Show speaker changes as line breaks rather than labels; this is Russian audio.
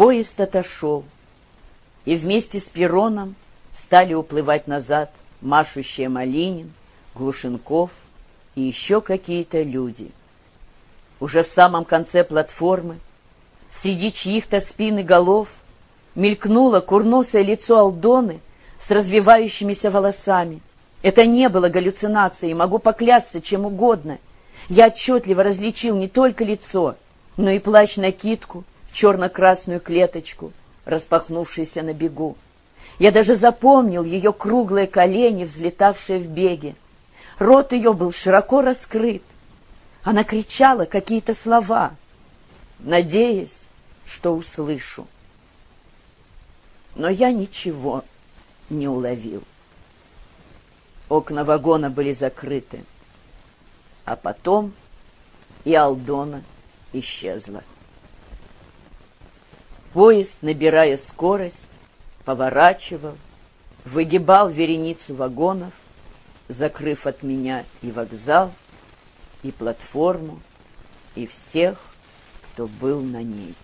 Поезд отошел, и вместе с перроном стали уплывать назад машущая Малинин, Глушенков и еще какие-то люди. Уже в самом конце платформы, среди чьих-то спин и голов, мелькнуло курносое лицо Алдоны с развивающимися волосами. Это не было галлюцинацией, могу поклясться чем угодно. Я отчетливо различил не только лицо, но и плащ-накидку черно-красную клеточку, распахнувшийся на бегу. Я даже запомнил ее круглые колени, взлетавшие в беге. Рот ее был широко раскрыт. Она кричала какие-то слова, надеясь, что услышу. Но я ничего не уловил. Окна вагона были закрыты. А потом и Алдона исчезла. Поезд, набирая скорость, поворачивал, выгибал вереницу вагонов, закрыв от меня и вокзал, и платформу, и всех, кто был на ней.